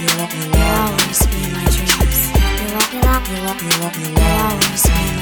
you always be my dreams. You always be